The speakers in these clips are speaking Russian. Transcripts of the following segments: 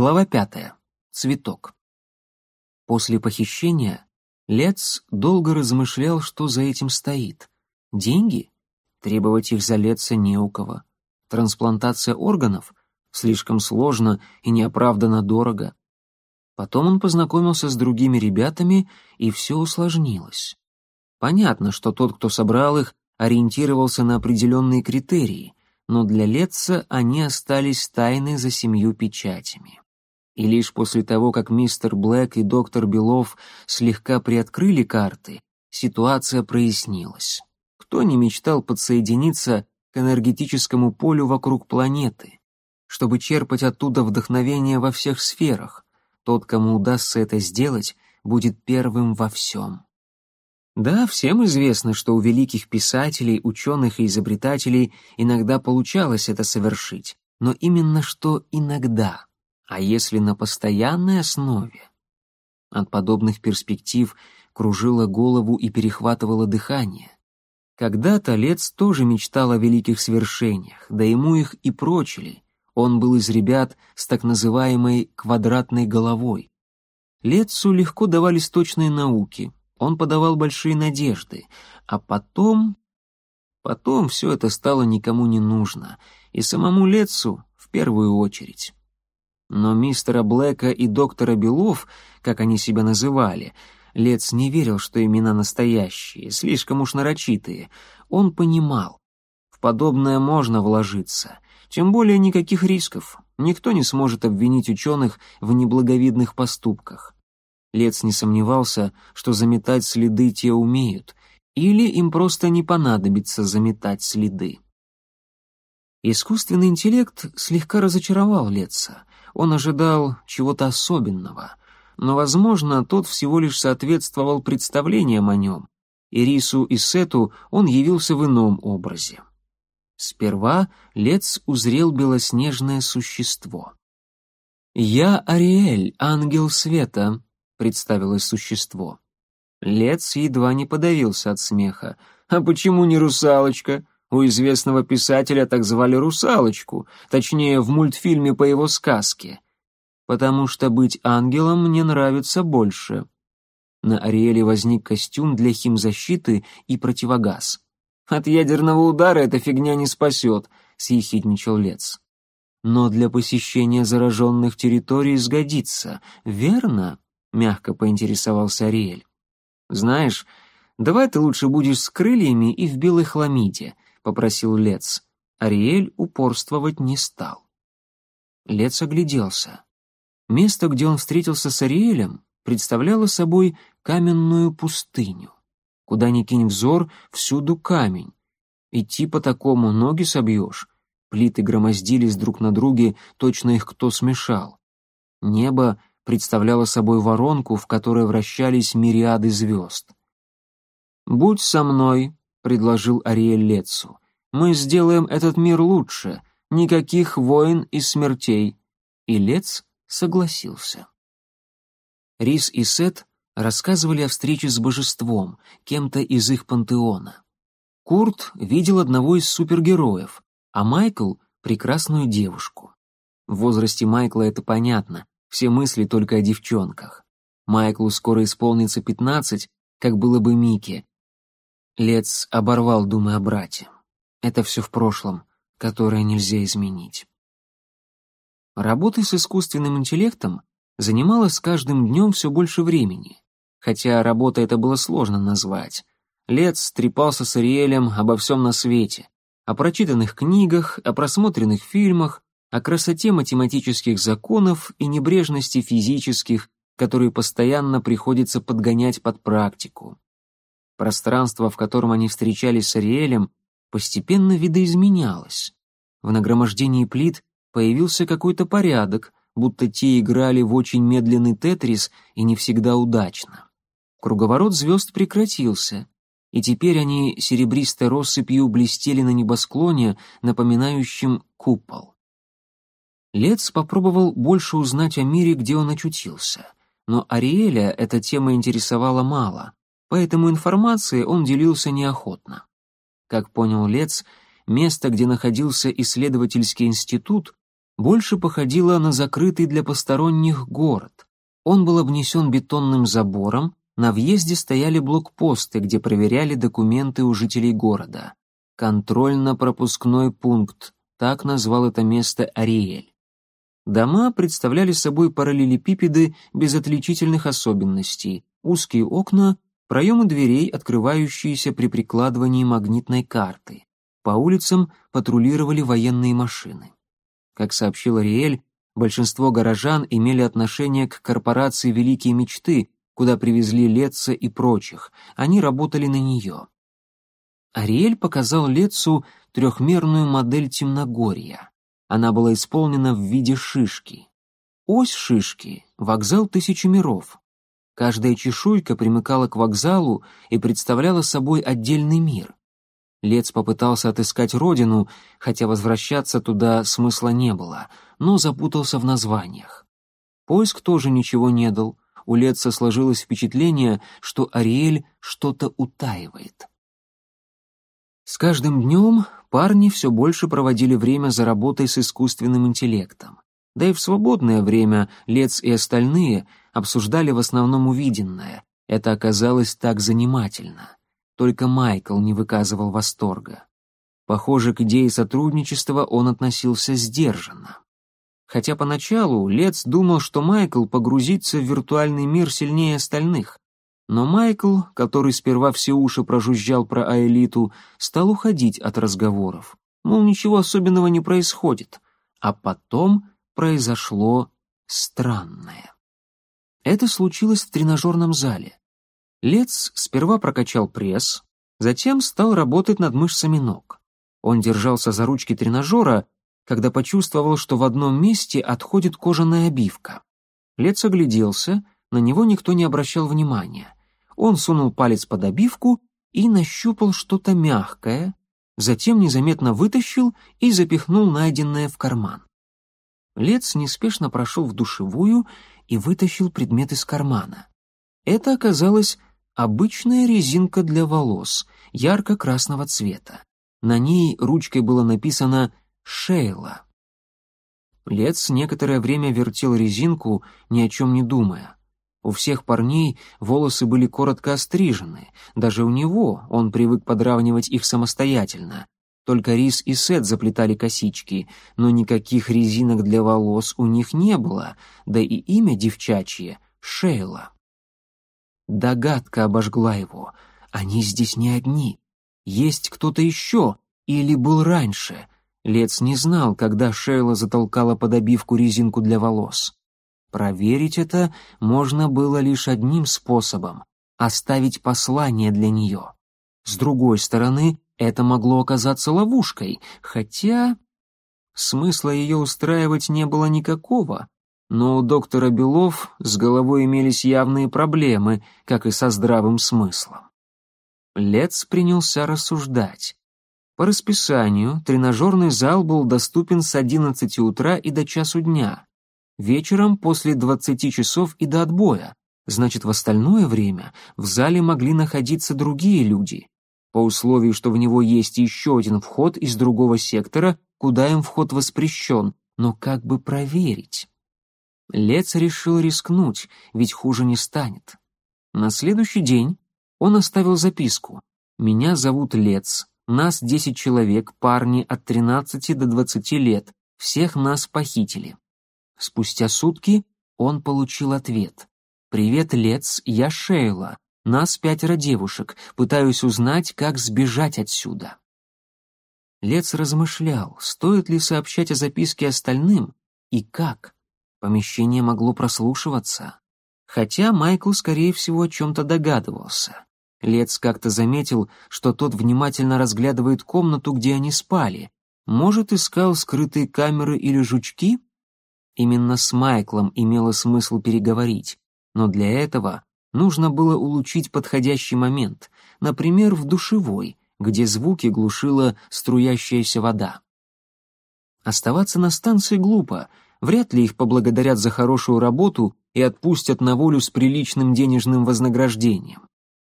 Глава пятая. Цветок. После похищения Лец долго размышлял, что за этим стоит. Деньги? Требовать их за Леца не у кого. Трансплантация органов? Слишком сложно и неоправданно дорого. Потом он познакомился с другими ребятами, и все усложнилось. Понятно, что тот, кто собрал их, ориентировался на определенные критерии, но для Летца они остались тайны за семью печатями. И лишь после того, как мистер Блэк и доктор Белов слегка приоткрыли карты, ситуация прояснилась. Кто не мечтал подсоединиться к энергетическому полю вокруг планеты, чтобы черпать оттуда вдохновение во всех сферах? Тот, кому удастся это сделать, будет первым во всем. Да, всем известно, что у великих писателей, ученых и изобретателей иногда получалось это совершить, но именно что иногда, а если на постоянной основе? От подобных перспектив кружило голову и перехватывало дыхание. Когда-то Лец тоже мечтал о великих свершениях, да ему их и прочили. Он был из ребят с так называемой «квадратной головой». Лецу легко давались точные науки, он подавал большие надежды, а потом... Потом все это стало никому не нужно, и самому Летсу в первую очередь. Но мистера Блэка и доктора Белов, как они себя называли, Лец не верил, что имена настоящие, слишком уж нарочитые. Он понимал, в подобное можно вложиться, тем более никаких рисков. Никто не сможет обвинить ученых в неблаговидных поступках. Лец не сомневался, что заметать следы те умеют, или им просто не понадобится заметать следы. Искусственный интеллект слегка разочаровал Леца. Он ожидал чего-то особенного, но, возможно, тот всего лишь соответствовал представлениям о нем. Ирису и Сету он явился в ином образе. Сперва Лец узрел белоснежное существо. «Я Ариэль, ангел света», представилось существо. Лец едва не подавился от смеха. «А почему не русалочка? У известного писателя так звали русалочку, точнее, в мультфильме по его сказке. Потому что быть ангелом мне нравится больше». На Ариэле возник костюм для химзащиты и противогаз. «От ядерного удара эта фигня не спасет», — съехидничал Лец. «Но для посещения зараженных территорий сгодится, верно?» — мягко поинтересовался Ариэль. «Знаешь, давай ты лучше будешь с крыльями и в белой хламиде», — попросил Лец. Ариэль упорствовать не стал. Лец огляделся. Место, где он встретился с Ариэлем, представляло собой каменную пустыню. Куда ни кинь взор, всюду камень. Идти по такому ноги собьешь. Плиты громоздились друг на друге, точно их кто смешал. Небо представляла собой воронку, в которой вращались мириады звезд. «Будь со мной», — предложил Ариэль Лецу. «Мы сделаем этот мир лучше. Никаких войн и смертей». И Лец согласился. Рис и Сет рассказывали о встрече с божеством, кем-то из их пантеона. Курт видел одного из супергероев, а Майкл — прекрасную девушку. В возрасте Майкла это понятно. Все мысли только о девчонках. Майклу скоро исполнится пятнадцать, как было бы Мике. Лец оборвал думы о брате. Это все в прошлом, которое нельзя изменить. Работой с искусственным интеллектом занималась с каждым днем все больше времени. Хотя работа это было сложно назвать. Лец трепался с Ариэлем обо всем на свете. О прочитанных книгах, о просмотренных фильмах, о красоте математических законов и небрежности физических, которые постоянно приходится подгонять под практику. Пространство, в котором они встречались с Ариэлем, постепенно видоизменялось. В нагромождении плит появился какой-то порядок, будто те играли в очень медленный тетрис и не всегда удачно. Круговорот звезд прекратился, и теперь они серебристой россыпью блестели на небосклоне, напоминающем купол. Лец попробовал больше узнать о мире, где он очутился. Но Ариэля эта тема интересовала мало, поэтому информацией он делился неохотно. Как понял Лец, место, где находился исследовательский институт, больше походило на закрытый для посторонних город. Он был обнесен бетонным забором, на въезде стояли блокпосты, где проверяли документы у жителей города. Контрольно-пропускной пункт, так назвал это место Ариэль. Дома представляли собой параллелепипеды без отличительных особенностей, узкие окна, проемы дверей, открывающиеся при прикладывании магнитной карты. По улицам патрулировали военные машины. Как сообщил Ариэль, большинство горожан имели отношение к корпорации «Великие мечты», куда привезли Летца и прочих, они работали на нее. Ариэль показал Летцу трехмерную модель темногорья. Она была исполнена в виде шишки. Ось шишки — вокзал тысячи миров. Каждая чешуйка примыкала к вокзалу и представляла собой отдельный мир. Лец попытался отыскать родину, хотя возвращаться туда смысла не было, но запутался в названиях. Поиск тоже ничего не дал. У Леца сложилось впечатление, что Ариэль что-то утаивает. С каждым днем парни все больше проводили время за работой с искусственным интеллектом. Да и в свободное время Лец и остальные обсуждали в основном увиденное. Это оказалось так занимательно. Только Майкл не выказывал восторга. Похоже, к идее сотрудничества он относился сдержанно. Хотя поначалу Лец думал, что Майкл погрузится в виртуальный мир сильнее остальных, но Майкл, который сперва все уши прожужжал про Аэлиту, стал уходить от разговоров. Мол, ничего особенного не происходит. А потом произошло странное. Это случилось в тренажерном зале. Лец сперва прокачал пресс, затем стал работать над мышцами ног. Он держался за ручки тренажера, когда почувствовал, что в одном месте отходит кожаная обивка. Лец огляделся, на него никто не обращал внимания. Он сунул палец под обивку и нащупал что-то мягкое, затем незаметно вытащил и запихнул найденное в карман. Лец неспешно прошел в душевую и вытащил предмет из кармана. Это оказалась обычная резинка для волос, ярко-красного цвета. На ней ручкой было написано «Шейла». Лец некоторое время вертел резинку, ни о чем не думая. У всех парней волосы были коротко острижены, даже у него он привык подравнивать их самостоятельно. Только Рис и Сет заплетали косички, но никаких резинок для волос у них не было, да и имя девчачье — Шейла. Догадка обожгла его. Они здесь не одни. Есть кто-то еще, или был раньше. Лец не знал, когда Шейла затолкала под обивку резинку для волос. Проверить это можно было лишь одним способом — оставить послание для нее. С другой стороны, это могло оказаться ловушкой, хотя... Смысла ее устраивать не было никакого, но у доктора Белов с головой имелись явные проблемы, как и со здравым смыслом. Лец принялся рассуждать. По расписанию тренажерный зал был доступен с 11 утра и до часу дня вечером после 20 часов и до отбоя, значит, в остальное время в зале могли находиться другие люди. По условию, что в него есть еще один вход из другого сектора, куда им вход воспрещен, но как бы проверить? Лец решил рискнуть, ведь хуже не станет. На следующий день он оставил записку. «Меня зовут Лец, нас 10 человек, парни от 13 до 20 лет, всех нас похитили. Спустя сутки он получил ответ. «Привет, Лец, я Шейла. Нас пятеро девушек. Пытаюсь узнать, как сбежать отсюда». Лец размышлял, стоит ли сообщать о записке остальным и как. Помещение могло прослушиваться. Хотя Майкл, скорее всего, о чем-то догадывался. Лец как-то заметил, что тот внимательно разглядывает комнату, где они спали. Может, искал скрытые камеры или жучки? Именно с Майклом имело смысл переговорить, но для этого нужно было улучшить подходящий момент, например, в душевой, где звуки глушила струящаяся вода. Оставаться на станции глупо, вряд ли их поблагодарят за хорошую работу и отпустят на волю с приличным денежным вознаграждением.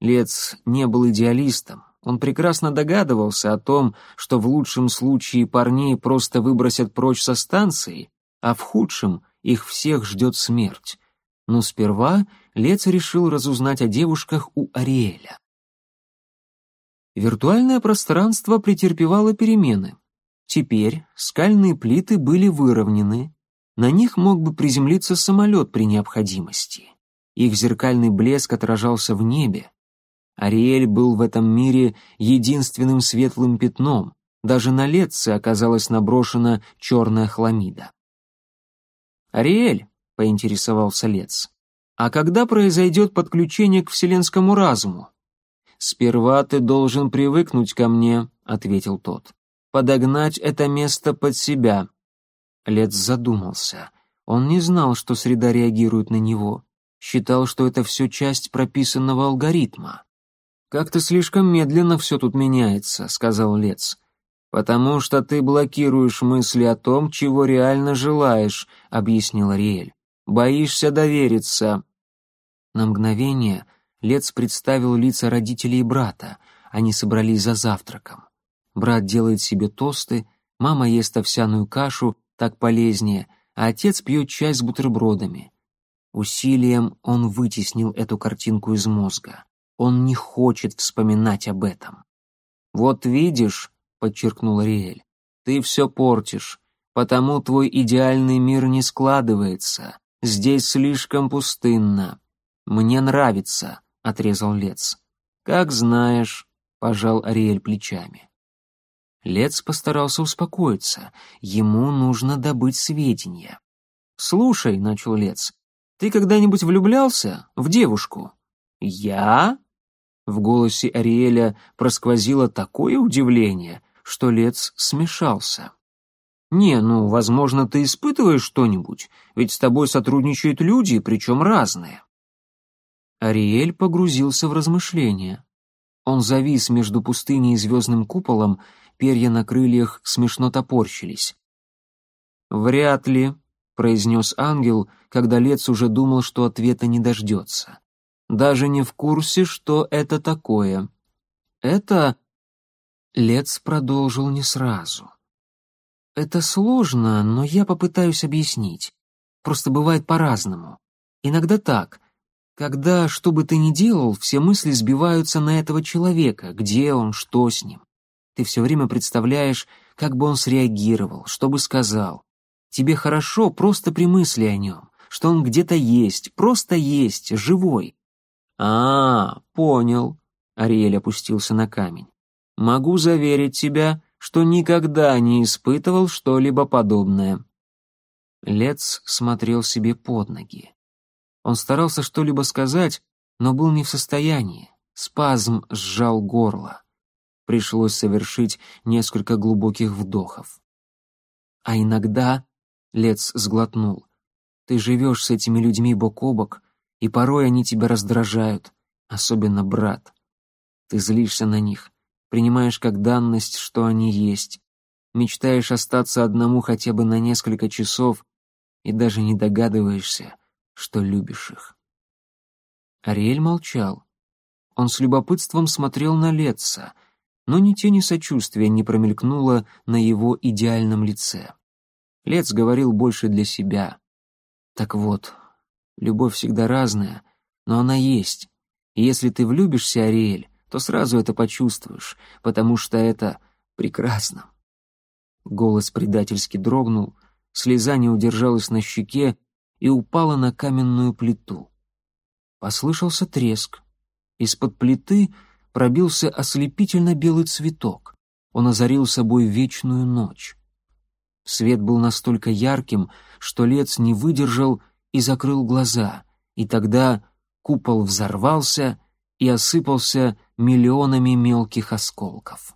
Лец не был идеалистом, Он прекрасно догадывался о том, что в лучшем случае парней просто выбросят прочь со станции, а в худшем их всех ждет смерть. Но сперва Лец решил разузнать о девушках у Ариэля. Виртуальное пространство претерпевало перемены. Теперь скальные плиты были выровнены, на них мог бы приземлиться самолет при необходимости. Их зеркальный блеск отражался в небе. Ариэль был в этом мире единственным светлым пятном, даже на Летце оказалась наброшена черная хламида. «Ариэль», — поинтересовался Лец, — «а когда произойдет подключение к вселенскому разуму?» «Сперва ты должен привыкнуть ко мне», — ответил тот подогнать это место под себя. Лец задумался. Он не знал, что среда реагирует на него. Считал, что это все часть прописанного алгоритма. «Как-то слишком медленно все тут меняется», — сказал Лец. «Потому что ты блокируешь мысли о том, чего реально желаешь», — объяснил Ариэль. «Боишься довериться». На мгновение Лец представил лица родителей и брата. Они собрались за завтраком. Брат делает себе тосты, мама ест овсяную кашу, так полезнее, а отец пьет чай с бутербродами. Усилием он вытеснил эту картинку из мозга. Он не хочет вспоминать об этом. «Вот видишь», — подчеркнул Риэль, — «ты все портишь, потому твой идеальный мир не складывается. Здесь слишком пустынно. Мне нравится», — отрезал Лец. «Как знаешь», — пожал Ариэль плечами. Лец постарался успокоиться. Ему нужно добыть сведения. «Слушай», — начал Лец, — «ты когда-нибудь влюблялся в девушку?» «Я?» В голосе Ариэля просквозило такое удивление, что Лец смешался. «Не, ну, возможно, ты испытываешь что-нибудь, ведь с тобой сотрудничают люди, причем разные». Ариэль погрузился в размышления. Он завис между пустыней и звездным куполом перья на крыльях смешно топорщились. «Вряд ли», — произнес ангел, когда Лец уже думал, что ответа не дождется. «Даже не в курсе, что это такое». «Это...» Лец продолжил не сразу. «Это сложно, но я попытаюсь объяснить. Просто бывает по-разному. Иногда так. Когда, что бы ты ни делал, все мысли сбиваются на этого человека, где он, что с ним. Ты все время представляешь, как бы он среагировал, что бы сказал. Тебе хорошо просто при мысли о нем, что он где-то есть, просто есть, живой. А, понял. Ариэль опустился на камень. Могу заверить тебя, что никогда не испытывал что-либо подобное. Лец смотрел себе под ноги. Он старался что-либо сказать, но был не в состоянии. Спазм сжал горло. Пришлось совершить несколько глубоких вдохов. А иногда, Лец сглотнул, ты живешь с этими людьми бок о бок, и порой они тебя раздражают, особенно брат. Ты злишься на них, принимаешь как данность, что они есть, мечтаешь остаться одному хотя бы на несколько часов и даже не догадываешься, что любишь их. Ариэль молчал. Он с любопытством смотрел на Летца — но ни тени сочувствия не промелькнуло на его идеальном лице. Лец говорил больше для себя. Так вот, любовь всегда разная, но она есть. И если ты влюбишься, Ариэль, то сразу это почувствуешь, потому что это прекрасно. Голос предательски дрогнул, слеза не удержалась на щеке и упала на каменную плиту. Послышался треск. Из-под плиты пробился ослепительно белый цветок. Он озарил собой вечную ночь. Свет был настолько ярким, что Лец не выдержал и закрыл глаза, и тогда купол взорвался и осыпался миллионами мелких осколков.